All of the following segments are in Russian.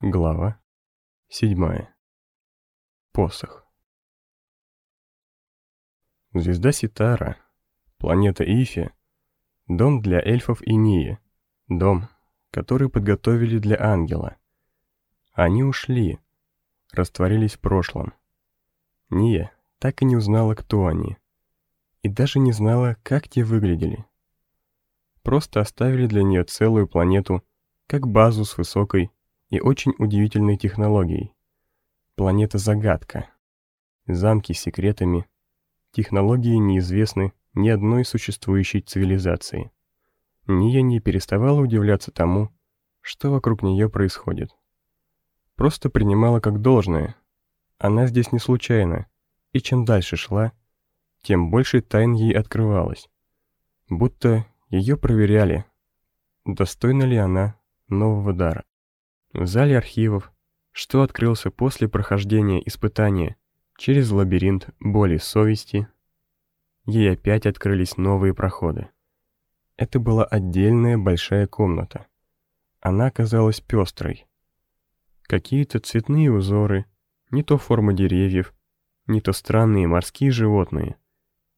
Глава 7. Посох. Звезда Ситара, планета Ифи, дом для эльфов и Нии, дом, который подготовили для ангела. Они ушли, растворились в прошлом. Ния так и не узнала, кто они, и даже не знала, как те выглядели. Просто оставили для нее целую планету, как базу с высокой и очень удивительной технологией. Планета-загадка. Замки с секретами. Технологии неизвестны ни одной существующей цивилизации. Ния не переставала удивляться тому, что вокруг нее происходит. Просто принимала как должное. Она здесь не случайно, и чем дальше шла, тем больше тайн ей открывалось. Будто ее проверяли, достойна ли она нового дара. В зале архивов, что открылся после прохождения испытания через лабиринт боли совести, ей опять открылись новые проходы. Это была отдельная большая комната. Она оказалась пестрой. Какие-то цветные узоры, не то форма деревьев, не то странные морские животные.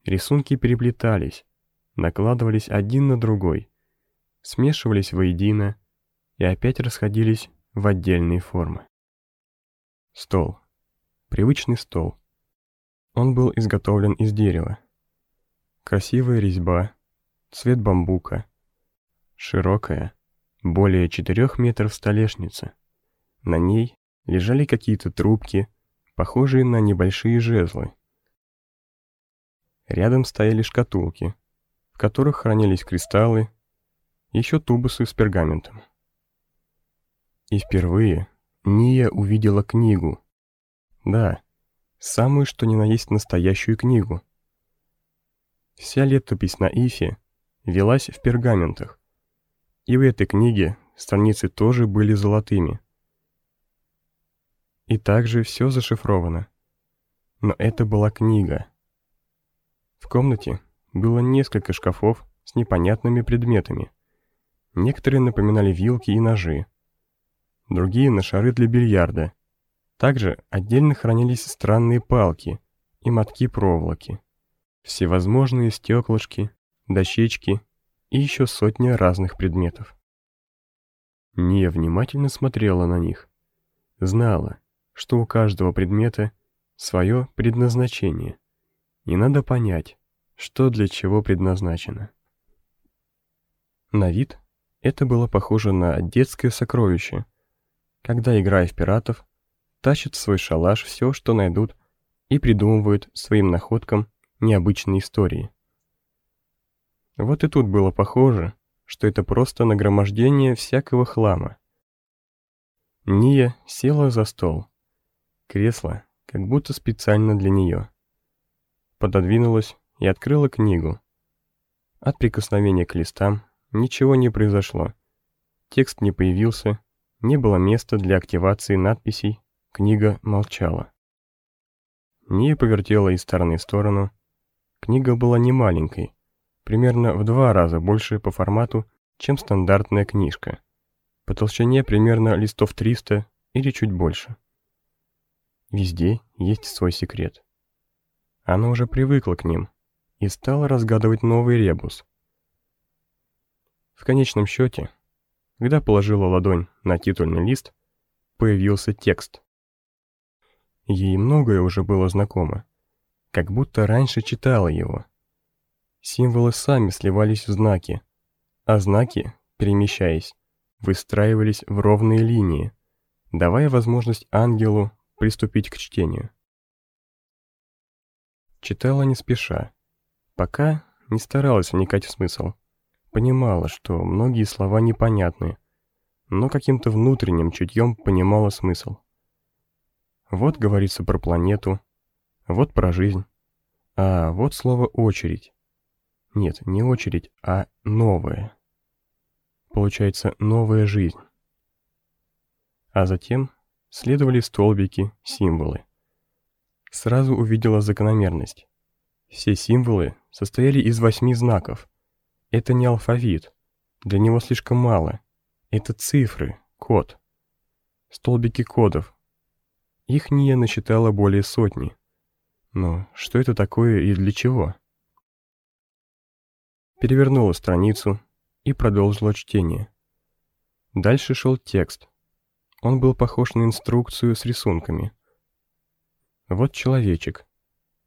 Рисунки переплетались, накладывались один на другой, смешивались воедино и опять расходились в отдельные формы. Стол. Привычный стол. Он был изготовлен из дерева. Красивая резьба, цвет бамбука, широкая, более 4 метров столешница. На ней лежали какие-то трубки, похожие на небольшие жезлы. Рядом стояли шкатулки, в которых хранились кристаллы, еще тубусы с пергаментом. И впервые Ния увидела книгу. Да, самую что ни на есть настоящую книгу. Вся летопись на Ифе велась в пергаментах. И в этой книге страницы тоже были золотыми. И также все зашифровано. Но это была книга. В комнате было несколько шкафов с непонятными предметами. Некоторые напоминали вилки и ножи, другие на шары для бильярда. Также отдельно хранились странные палки и мотки проволоки, всевозможные стеклышки, дощечки и еще сотня разных предметов. Ния внимательно смотрела на них. Знала, что у каждого предмета свое предназначение, и надо понять, что для чего предназначено. На вид это было похоже на детское сокровище, когда, играя в пиратов, тащат в свой шалаш все, что найдут, и придумывают своим находкам необычные истории. Вот и тут было похоже, что это просто нагромождение всякого хлама. Ния села за стол. Кресло, как будто специально для нее. Пододвинулась и открыла книгу. От прикосновения к листам ничего не произошло. Текст не появился, не было места для активации надписей, книга молчала. Ния повертела из стороны в сторону. Книга была не маленькой, примерно в два раза больше по формату, чем стандартная книжка. По толщине примерно листов 300 или чуть больше. Везде есть свой секрет. Она уже привыкла к ним и стала разгадывать новый ребус. В конечном счете, когда положила ладонь на титульный лист, появился текст. Ей многое уже было знакомо, как будто раньше читала его. Символы сами сливались в знаки, а знаки, перемещаясь, выстраивались в ровные линии, давая возможность ангелу приступить к чтению. Читала не спеша, пока не старалась вникать в смысл. Понимала, что многие слова непонятны, но каким-то внутренним чутьем понимала смысл. Вот говорится про планету, вот про жизнь, а вот слово «очередь». Нет, не очередь, а новая. Получается, новая жизнь. А затем следовали столбики, символы. Сразу увидела закономерность. Все символы состояли из восьми знаков, это не алфавит. Для него слишком мало. Это цифры, код. столбики кодов. Их Ния насчитала более сотни. Но что это такое и для чего? Перевернула страницу и продолжила чтение. Дальше шел текст. Он был похож на инструкцию с рисунками. Вот человечек.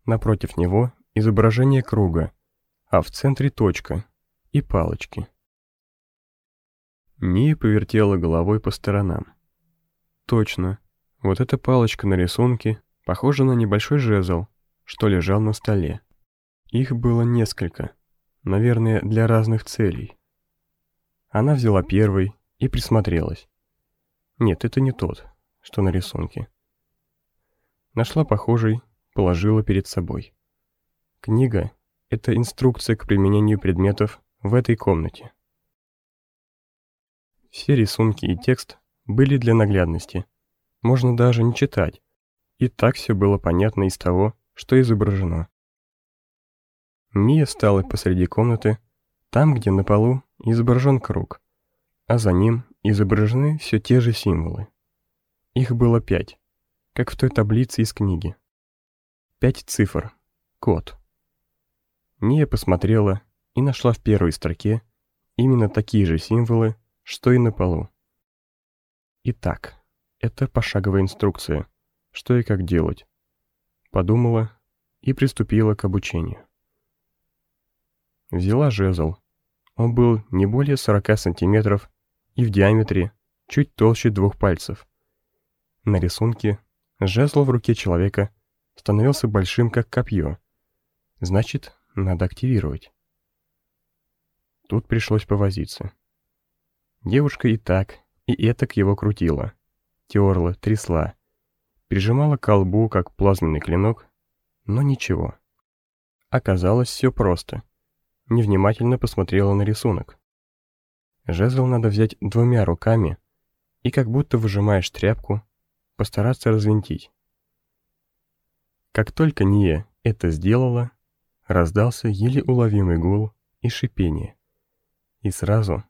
Напротив него изображение круга, а в центре точка и палочки. Ния повертела головой по сторонам. Точно, вот эта палочка на рисунке похожа на небольшой жезл, что лежал на столе. Их было несколько, наверное, для разных целей. Она взяла первый и присмотрелась. Нет, это не тот, что на рисунке. Нашла похожий, положила перед собой. Книга — это инструкция к применению предметов в этой комнате. Все рисунки и текст были для наглядности. Можно даже не читать. И так все было понятно из того, что изображено. Мия стала посреди комнаты, там, где на полу изображен круг, а за ним изображены все те же символы. Их было пять, как в той таблице из книги. Пять цифр. Код. Мия посмотрела и нашла в первой строке именно такие же символы, что и на полу. Итак, это пошаговая инструкция, что и как делать. Подумала и приступила к обучению. Взяла жезл. Он был не более 40 сантиметров и в диаметре чуть толще двух пальцев. На рисунке жезл в руке человека становился большим, как копье. Значит, надо активировать. Тут пришлось повозиться. Девушка и так, и этак его крутила, терла, трясла, прижимала к колбу, как плазменный клинок, но ничего. Оказалось все просто. Невнимательно посмотрела на рисунок. Жезл надо взять двумя руками и как будто выжимаешь тряпку, постараться развинтить. Как только Ния это сделала, раздался еле уловимый гул и шипение. И сразу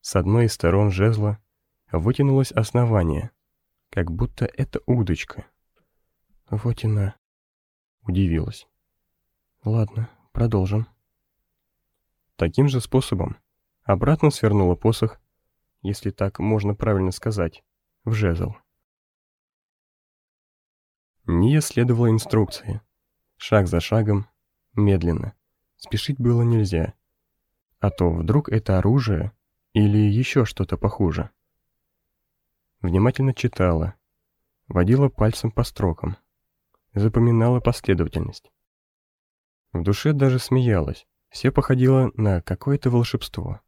с одной из сторон жезла вытянулось основание, как будто это удочка. Вот и. Удивилась. Ладно, продолжим. Таким же способом обратно свернула посох, если так можно правильно сказать, в жезл. Ния следовала инструкции. Шаг за шагом, медленно. Спешить было нельзя. А то вдруг это оружие или еще что-то похуже. Внимательно читала, водила пальцем по строкам, запоминала последовательность. В душе даже смеялась, все походило на какое-то волшебство.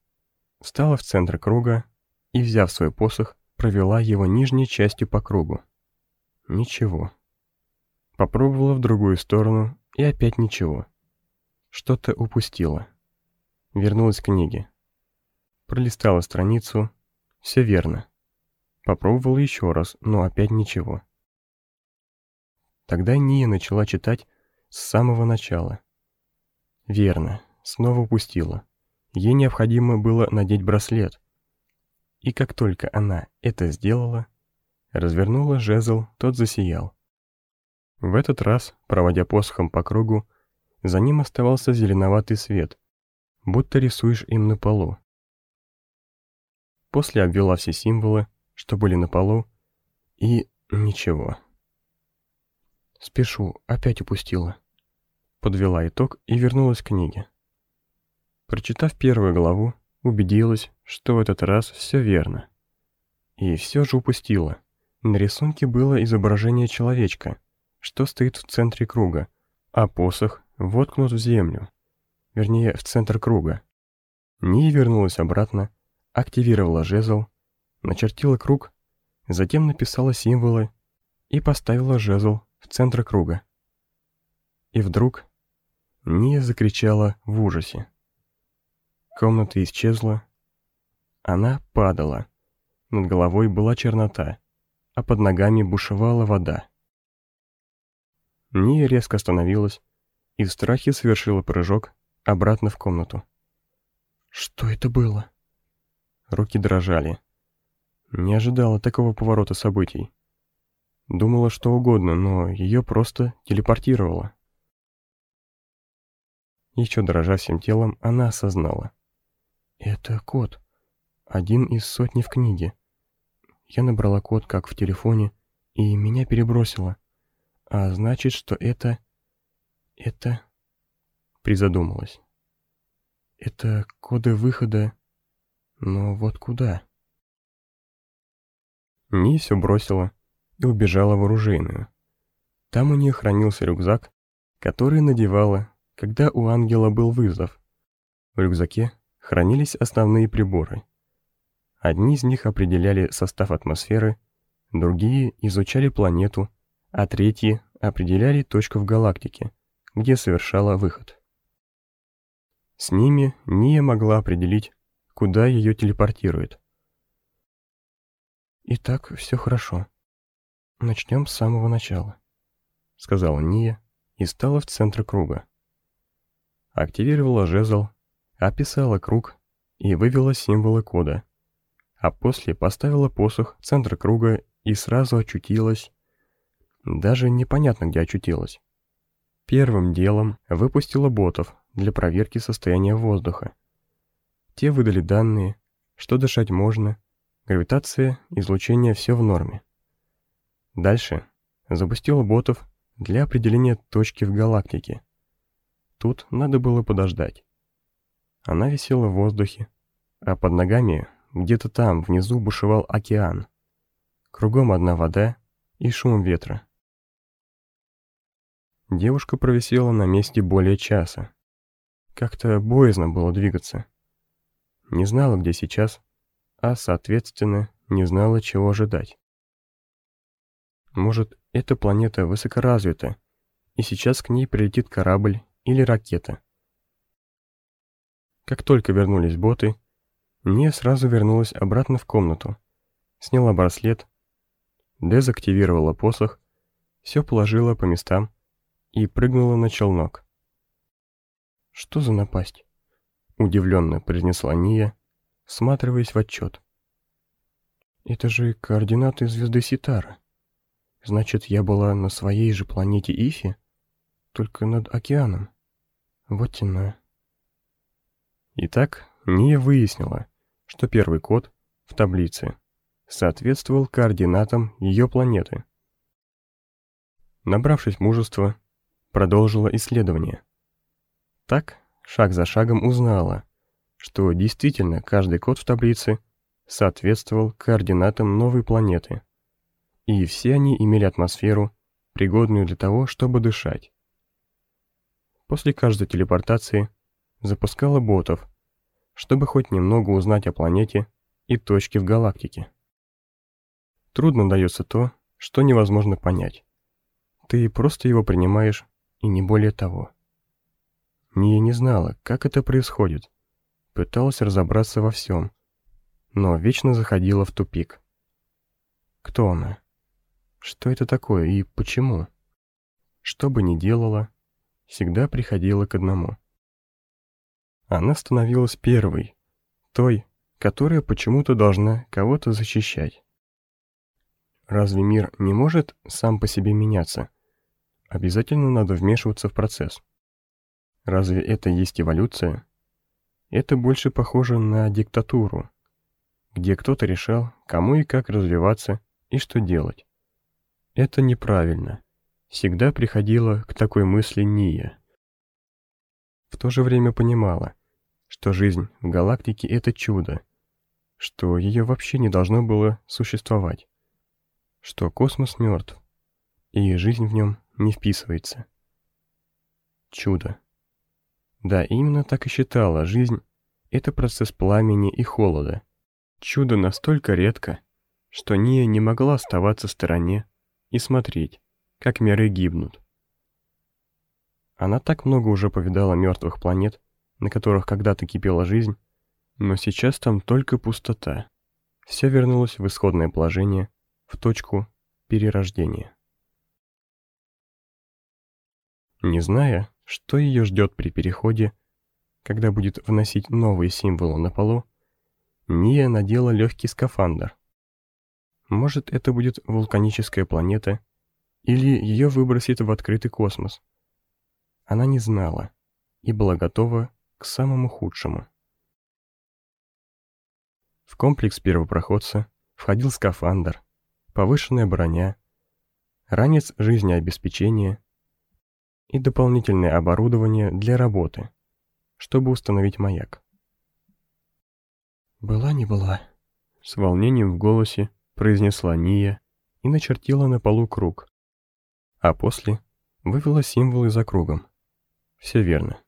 Встала в центр круга и, взяв свой посох, провела его нижней частью по кругу. Ничего. Попробовала в другую сторону и опять ничего. Что-то упустила. Вернулась к книге. Пролистала страницу. Все верно. Попробовала еще раз, но опять ничего. Тогда Ния начала читать с самого начала. Верно, снова упустила. Ей необходимо было надеть браслет. И как только она это сделала, развернула жезл, тот засиял. В этот раз, проводя посохом по кругу, за ним оставался зеленоватый свет, будто рисуешь им на полу. После обвела все символы, что были на полу, и ничего. Спешу, опять упустила. Подвела итог и вернулась к книге. Прочитав первую главу, убедилась, что в этот раз все верно. И все же упустила. На рисунке было изображение человечка, что стоит в центре круга, а посох воткнут в землю, вернее, в центр круга. Ния вернулась обратно активировала жезл, начертила круг, затем написала символы и поставила жезл в центр круга. И вдруг Ния закричала в ужасе. Комната исчезла. Она падала. Над головой была чернота, а под ногами бушевала вода. Ния резко остановилась и в страхе совершила прыжок обратно в комнату. «Что это было?» Руки дрожали. Не ожидала такого поворота событий. Думала что угодно, но ее просто телепортировало. Еще дрожа всем телом, она осознала. Это код. Один из сотни в книге. Я набрала код, как в телефоне, и меня перебросило. А значит, что это... Это... Призадумалась. Это коды выхода... Но вот куда? Ни все бросила и убежала в оружейную. Там у нее хранился рюкзак, который надевала, когда у ангела был вызов. В рюкзаке хранились основные приборы. Одни из них определяли состав атмосферы, другие изучали планету, а третьи определяли точку в галактике, где совершала выход. С ними Ния могла определить, куда ее телепортирует. «Итак, все хорошо. Начнем с самого начала», — сказала Ния и стала в центре круга. Активировала жезл, описала круг и вывела символы кода, а после поставила посох в центр круга и сразу очутилась... Даже непонятно, где очутилась. Первым делом выпустила ботов для проверки состояния воздуха. Те выдали данные, что дышать можно, гравитация, излучение все в норме. Дальше запустила ботов для определения точки в галактике. Тут надо было подождать. Она висела в воздухе, а под ногами где-то там внизу бушевал океан. Кругом одна вода и шум ветра. Девушка провисела на месте более часа. Как-то боязно было двигаться. Не знала, где сейчас, а, соответственно, не знала, чего ожидать. Может, эта планета высокоразвита, и сейчас к ней прилетит корабль или ракета. Как только вернулись боты, Ния сразу вернулась обратно в комнату, сняла браслет, дезактивировала посох, все положила по местам и прыгнула на челнок. «Что за напасть?» — удивленно произнесла Ния, всматриваясь в отчет. «Это же координаты звезды Ситара. Значит, я была на своей же планете Ифи, только над океаном. Вот тяна». Итак, Ния выяснила, что первый код в таблице соответствовал координатам ее планеты. Набравшись мужества, продолжила исследование. Так, шаг за шагом узнала, что действительно каждый код в таблице соответствовал координатам новой планеты, и все они имели атмосферу, пригодную для того, чтобы дышать. После каждой телепортации запускала ботов, чтобы хоть немного узнать о планете и точке в галактике. Трудно дается то, что невозможно понять. Ты просто его принимаешь, и не более того. Ния не знала, как это происходит. Пыталась разобраться во всем, но вечно заходила в тупик. Кто она? Что это такое и почему? Что бы ни делала, всегда приходила к одному. Она становилась первой, той, которая почему-то должна кого-то защищать. Разве мир не может сам по себе меняться? Обязательно надо вмешиваться в процесс. Разве это есть эволюция? Это больше похоже на диктатуру, где кто-то решал, кому и как развиваться и что делать. Это неправильно. Всегда приходила к такой мысли Ния. В то же время понимала, что жизнь в галактике — это чудо, что ее вообще не должно было существовать, что космос мертв, и жизнь в нем не вписывается. Чудо. Да, именно так и считала, жизнь — это процесс пламени и холода. Чудо настолько редко, что Ния не могла оставаться в стороне и смотреть, как миры гибнут. Она так много уже повидала мертвых планет, на которых когда-то кипела жизнь, но сейчас там только пустота. Все вернулось в исходное положение, в точку перерождения. Не зная, что ее ждет при переходе, когда будет вносить новые символы на полу, Ния надела легкий скафандр, Может, это будет вулканическая планета, или ее выбросит в открытый космос. Она не знала и была готова к самому худшему. В комплекс первопроходца входил скафандр, повышенная броня, ранец жизнеобеспечения и дополнительное оборудование для работы, чтобы установить маяк. «Была не была», — с волнением в голосе произнесла Ния и начертила на полу круг, а после вывела символы за кругом. Все верно.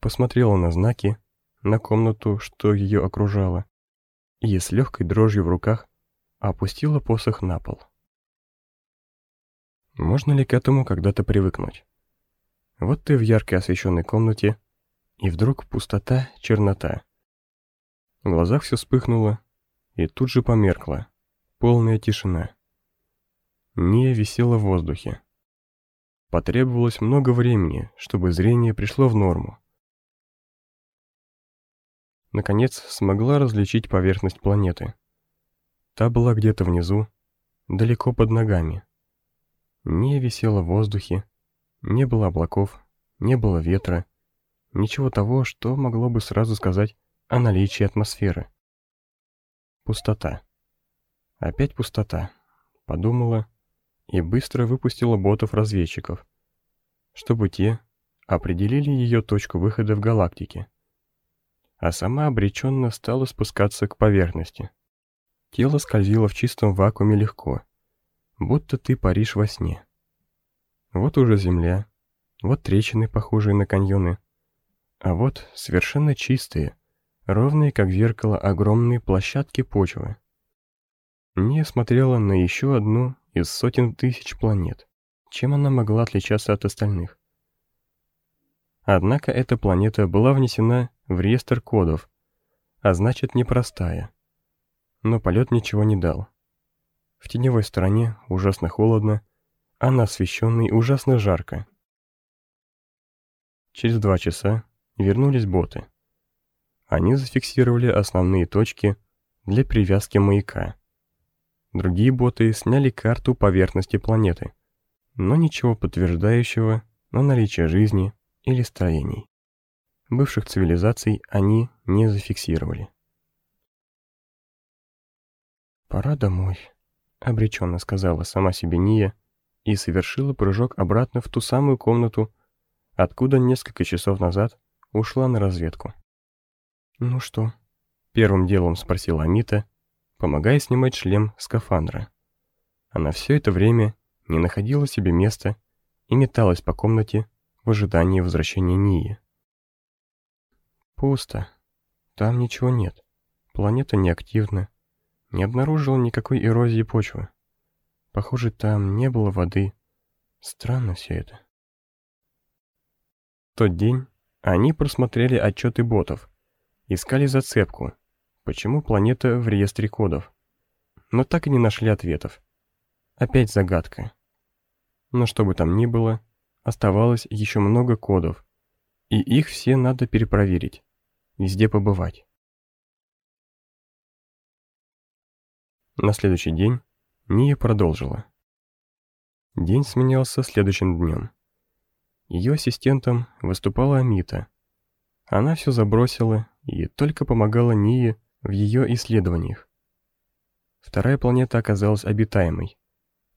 Посмотрела на знаки, на комнату, что ее окружало, и с легкой дрожью в руках опустила посох на пол. Можно ли к этому когда-то привыкнуть? Вот ты в ярко освещенной комнате, и вдруг пустота, чернота. В глазах все вспыхнуло, и тут же померкло. Полная тишина. Ния висела в воздухе. Потребовалось много времени, чтобы зрение пришло в норму. Наконец смогла различить поверхность планеты. Та была где-то внизу, далеко под ногами. Не висела в воздухе, не было облаков, не было ветра, ничего того, что могло бы сразу сказать о наличии атмосферы. Пустота. Опять пустота, подумала и быстро выпустила ботов-разведчиков, чтобы те определили ее точку выхода в галактике. А сама обреченно стала спускаться к поверхности. Тело скользило в чистом вакууме легко, будто ты паришь во сне. Вот уже земля, вот трещины, похожие на каньоны, а вот совершенно чистые, ровные, как зеркало, огромные площадки почвы. Не смотрела на еще одну из сотен тысяч планет. Чем она могла отличаться от остальных? Однако эта планета была внесена в реестр кодов, а значит непростая. Но полет ничего не дал. В теневой стороне ужасно холодно, а на освещенной ужасно жарко. Через два часа вернулись боты. Они зафиксировали основные точки для привязки маяка. Другие боты сняли карту поверхности планеты, но ничего подтверждающего на наличие жизни или строений. Бывших цивилизаций они не зафиксировали. «Пора домой», — обреченно сказала сама себе Ния и совершила прыжок обратно в ту самую комнату, откуда несколько часов назад ушла на разведку. «Ну что?» — первым делом спросила Амита, помогая снимать шлем скафандра. Она все это время не находила себе места и металась по комнате в ожидании возвращения Нии. Пусто. Там ничего нет. Планета неактивна. Не обнаружила никакой эрозии почвы. Похоже, там не было воды. Странно все это. В тот день они просмотрели отчеты ботов, искали зацепку, Почему планета в реестре кодов? Но так и не нашли ответов. Опять загадка. Но что бы там ни было, оставалось еще много кодов, и их все надо перепроверить, везде побывать. На следующий день Ния продолжила. День сменялся следующим днем. Ее ассистентом выступала Амита. Она все забросила и только помогала Ние в ее исследованиях. Вторая планета оказалась обитаемой.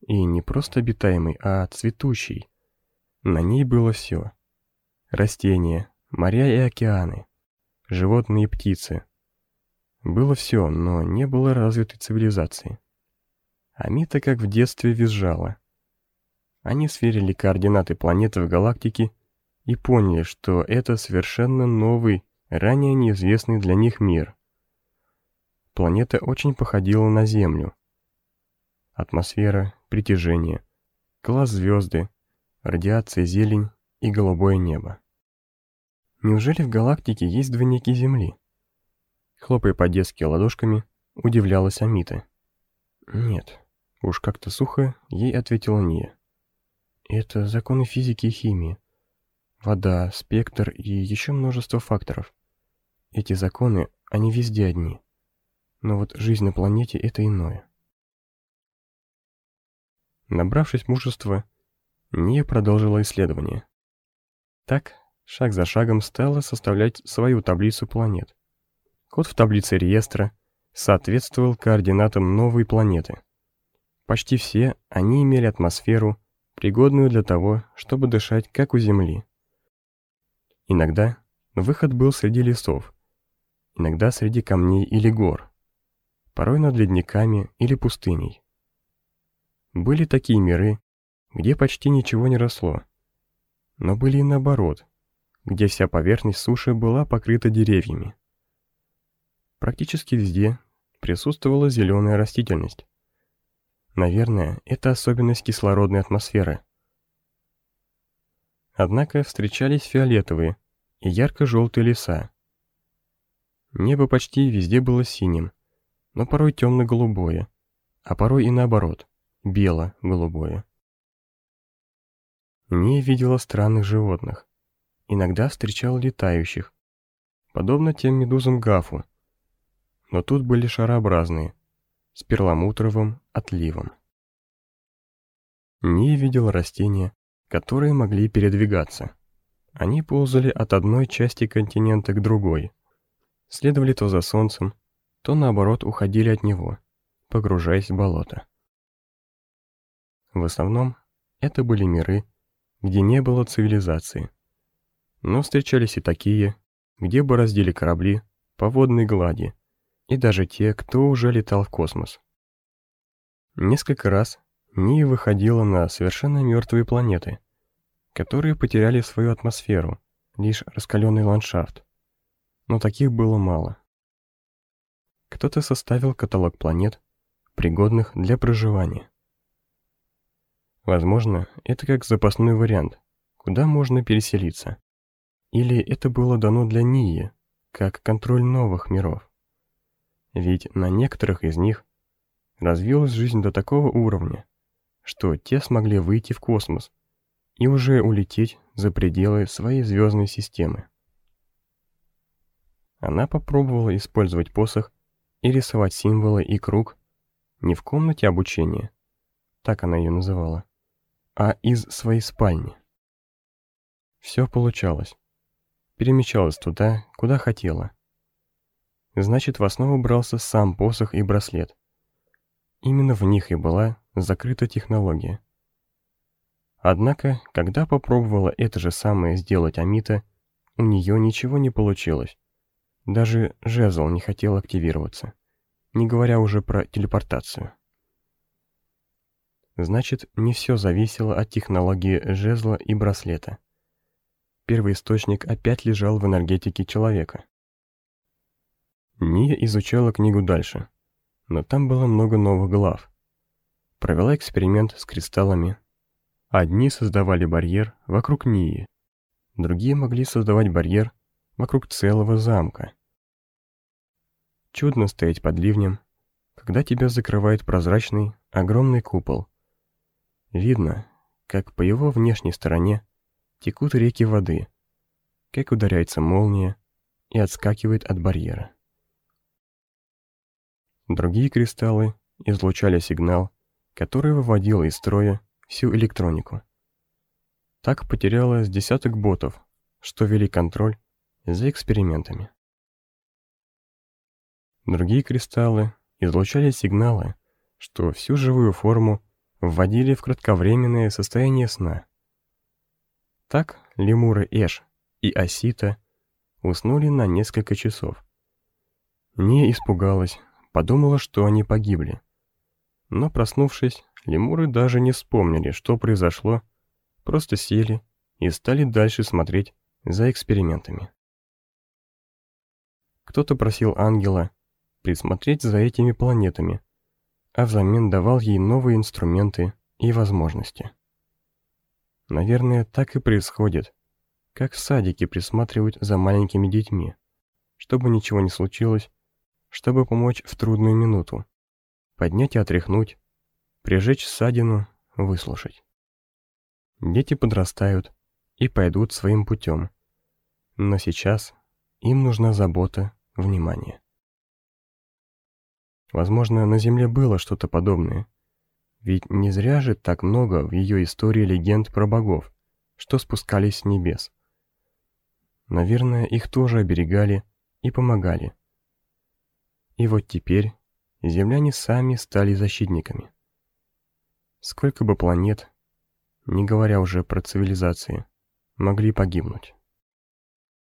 И не просто обитаемой, а цветущей. На ней было все. Растения, моря и океаны, животные и птицы. Было все, но не было развитой цивилизации. Амита как в детстве визжала. Они сверили координаты планеты в галактике и поняли, что это совершенно новый, ранее неизвестный для них мир планета очень походила на Землю. Атмосфера, притяжение, класс звезды, радиация, зелень и голубое небо. Неужели в галактике есть двойники Земли? Хлопая по-детски ладошками, удивлялась Амита. Нет, уж как-то сухо ей ответила Ния. Это законы физики и химии. Вода, спектр и еще множество факторов. Эти законы, они везде одни. Но вот жизнь на планете — это иное. Набравшись мужества, Ния продолжила исследование. Так, шаг за шагом стала составлять свою таблицу планет. Код в таблице реестра соответствовал координатам новой планеты. Почти все они имели атмосферу, пригодную для того, чтобы дышать, как у Земли. Иногда выход был среди лесов, иногда среди камней или гор, порой над ледниками или пустыней. Были такие миры, где почти ничего не росло, но были и наоборот, где вся поверхность суши была покрыта деревьями. Практически везде присутствовала зеленая растительность. Наверное, это особенность кислородной атмосферы. Однако встречались фиолетовые и ярко-желтые леса. Небо почти везде было синим, но порой темно-голубое, а порой и наоборот, бело-голубое. Не видела странных животных. Иногда встречал летающих, подобно тем медузам Гафу. Но тут были шарообразные, с перламутровым отливом. Не видел растения, которые могли передвигаться. Они ползали от одной части континента к другой, следовали то за солнцем, то наоборот уходили от него, погружаясь в болото. В основном это были миры, где не было цивилизации. Но встречались и такие, где бороздили корабли по водной глади, и даже те, кто уже летал в космос. Несколько раз Ния выходила на совершенно мертвые планеты, которые потеряли свою атмосферу, лишь раскаленный ландшафт. Но таких было мало. Кто-то составил каталог планет, пригодных для проживания. Возможно, это как запасной вариант, куда можно переселиться. Или это было дано для Нии, как контроль новых миров. Ведь на некоторых из них развилась жизнь до такого уровня, что те смогли выйти в космос и уже улететь за пределы своей звездной системы. Она попробовала использовать посох и рисовать символы и круг не в комнате обучения, так она ее называла, а из своей спальни. Все получалось. Перемещалась туда, куда хотела. Значит, в основу брался сам посох и браслет. Именно в них и была закрыта технология. Однако, когда попробовала это же самое сделать Амита, у нее ничего не получилось. Даже жезл не хотел активироваться, не говоря уже про телепортацию. Значит, не все зависело от технологии жезла и браслета. Первый источник опять лежал в энергетике человека. Ния изучала книгу дальше, но там было много новых глав. Провела эксперимент с кристаллами. Одни создавали барьер вокруг Нии, другие могли создавать барьер вокруг целого замка. Чудно стоять под ливнем, когда тебя закрывает прозрачный, огромный купол, Видно, как по его внешней стороне текут реки воды, как ударяется молния и отскакивает от барьера. Другие кристаллы излучали сигнал, который выводил из строя всю электронику. Так потерялось десяток ботов, что вели контроль за экспериментами. Другие кристаллы излучали сигналы, что всю живую форму вводили в кратковременное состояние сна. Так лемуры Эш и Осита уснули на несколько часов. Не испугалась, подумала, что они погибли. Но проснувшись, лемуры даже не вспомнили, что произошло, просто сели и стали дальше смотреть за экспериментами. Кто-то просил ангела присмотреть за этими планетами, а взамен давал ей новые инструменты и возможности. Наверное, так и происходит, как в садике присматривают за маленькими детьми, чтобы ничего не случилось, чтобы помочь в трудную минуту, поднять и отряхнуть, прижечь ссадину, выслушать. Дети подрастают и пойдут своим путем, но сейчас им нужна забота, внимание. Возможно, на Земле было что-то подобное. Ведь не зря же так много в ее истории легенд про богов, что спускались с небес. Наверное, их тоже оберегали и помогали. И вот теперь земляне сами стали защитниками. Сколько бы планет, не говоря уже про цивилизации, могли погибнуть.